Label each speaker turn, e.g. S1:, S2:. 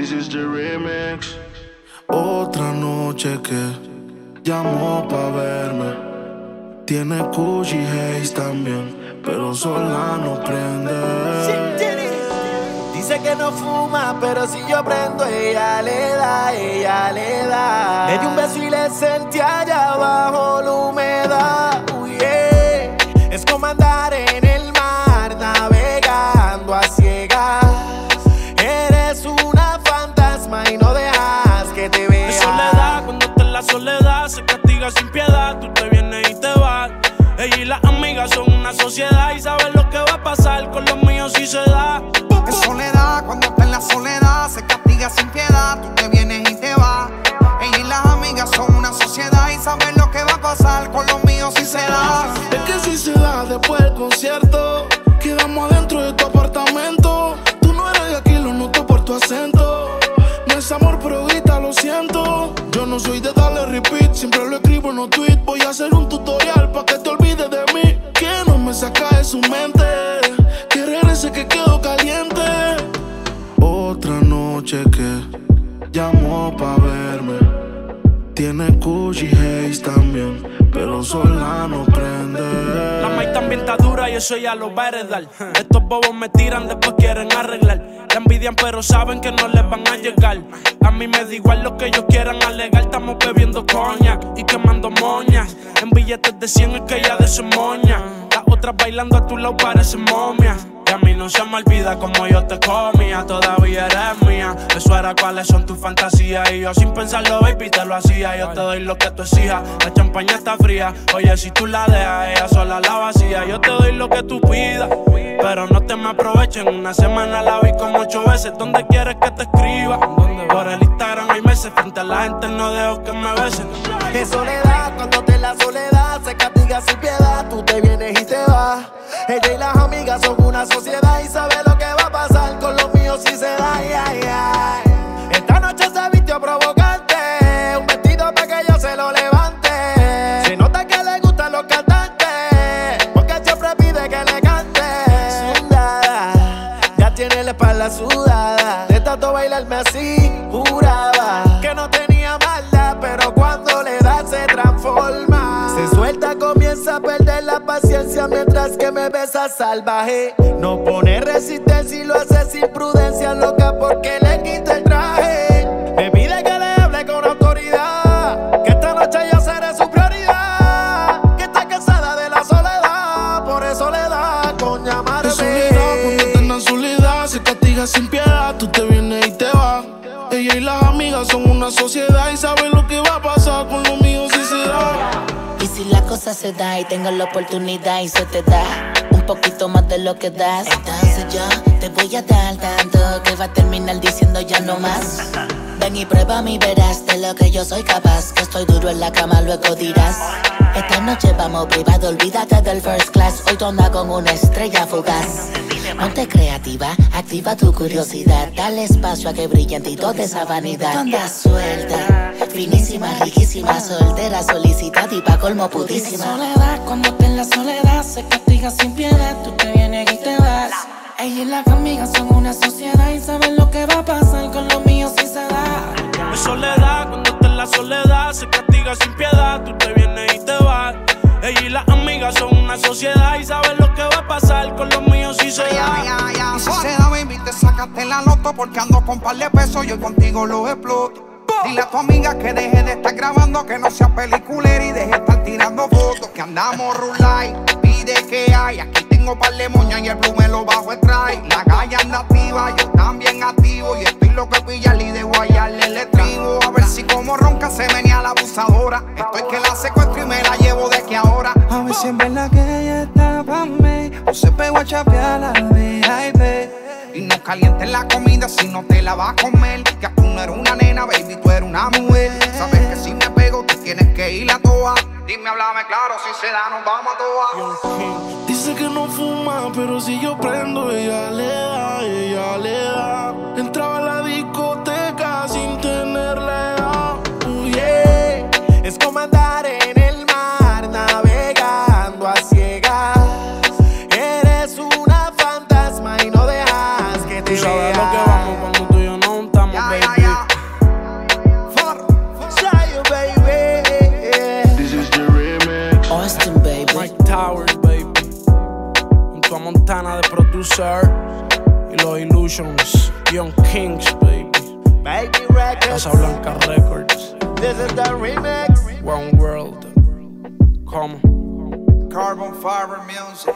S1: This is the remix.
S2: Otra noche que llamó pa' verme. Tiene Gucci Haze también, pero sola no prende.
S3: Dice que no fuma, pero si yo prendo, ella le da, ella le da. Le di un beso y le sentí y
S4: saben lo que va a pasar con los míos si se da.
S5: Es soledad, cuando está en la soledad, se castiga sin piedad. Tú te vienes y te vas. Ella y las amigas son una sociedad y saben lo que va a pasar con los míos si se da.
S2: Es que si se da después del concierto, es amor, pero grita, lo siento. Yo no soy de darle repeat, siempre lo escribo en los tweets. Voy a hacer un tutorial para que te olvides de mí. Que no me saca de su mente. Que regrese que quedo caliente. Otra noche que llamó pa' verme. Tiene Gucci Haze también, pero sola no prende.
S4: La maíz también está dura y eso ya lo va a heredar. Estos bobos me tiran, después quieren arreglar. La envidian, pero saben que no les van a llegar. A mí me da igual lo que ellos quieran alegar. Estamos bebiendo coñac y quemando moñas. En billetes de 100 es que ya de su moña. Las otras bailando a tu lado parecen momias. Mí no se me olvida como yo te comía, todavía eres mía. Eso era cuáles son tus fantasías. Y yo sin pensarlo, baby, te lo hacía. Yo te doy lo que tú exijas. La champaña está fría. Oye, si tú la dejas, ella sola la vacía. Yo te doy lo que tú pidas. Pero no te me aprovechen. Una semana la vi como ocho veces. ¿Dónde quieres que te escriba? Por el Instagram hay meses. Frente a la gente no dejo que me besen.
S3: Es soledad, cuando te la soledad se castiga sin piedad. Tú te vienes y te una sociedad y sabe lo que va a pasar con los míos si se da. ay, ay. Esta noche se vistió provocante, un vestido para que yo se lo levante. Se nota que le gustan los cantantes, porque siempre pide que le cante. Sudada, ya tiene la espalda sudada. De tanto bailarme así, juraba que no tenía maldad, pero cuando le da se transforma. Se suelta, paciencia mientras que me besa salvaje. No pone resistencia y lo hace sin prudencia, loca, porque le quita el traje. Me pide que le hable con autoridad, que esta noche yo seré su prioridad. Que está cansada de la soledad, por eso le da con llamarme.
S2: Soledad, se castiga sin piedad. Tú te vienes y te vas. Ella y las amigas son una sociedad y saben
S6: la cosa se da y tengo la oportunidad y se te da un poquito más de lo que das, entonces yo te voy a dar tanto que va a terminar diciendo ya no más. Ven y prueba mi verás de lo que yo soy capaz. Que estoy duro en la cama, luego dirás. Esta noche vamos privado, olvídate del first class. Hoy andas con una estrella fugaz. Ponte creativa, activa tu curiosidad. Dale espacio a que brille en ti toda esa vanidad. Suelta, finísima, riquísima, soltera, solicitada y pa' colmo putísima.
S7: Soledad, cuando está en la soledad, se castiga sin piedad. Tú te vienes y te vas. Ella y las amigas son una sociedad y saben lo que va a pasar con los míos si se da.
S4: Es soledad, cuando está en la soledad, se castiga sin piedad. Tú te vienes y te vas. Ella y las amigas son una sociedad y saben lo que va a pasar con los míos si se da.
S5: ay, ay. Y si se da, baby, te sacaste la loto porque ando con par de pesos y yo contigo los exploto. Dile a tu amiga que deje de estar grabando, que no sea peliculera y deje de estar tirando fotos. Que andamos rulay, pide que hay. Aquí tengo par de moñas y el blue me lo bajo el try. La calle anda activa, yo también activo. Y estoy loco de pillarle y de guayarle el estribo. A ver si como ronca se venía la abusadora. Estoy que la secuestro y me la llevo de que ahora.
S8: A ver si es verdad que ella está pa' mí se pegó a chapear la VIP
S5: Y no calientes la comida si no te la vas a comer. Que tú no eres una nena, baby, tú eres una mujer. Sabes que si me pego, tú tienes que ir a toa. Dime, háblame claro, si se da, nos vamos a toa.
S2: Dice que no fuma, pero si yo prendo, ella le da, ella le da.
S4: Illusions. Young Kings, baby.
S3: Baby Records.
S4: Casa Blanca Records.
S3: This is the remix.
S4: One World. Come.
S5: Carbon fiber music.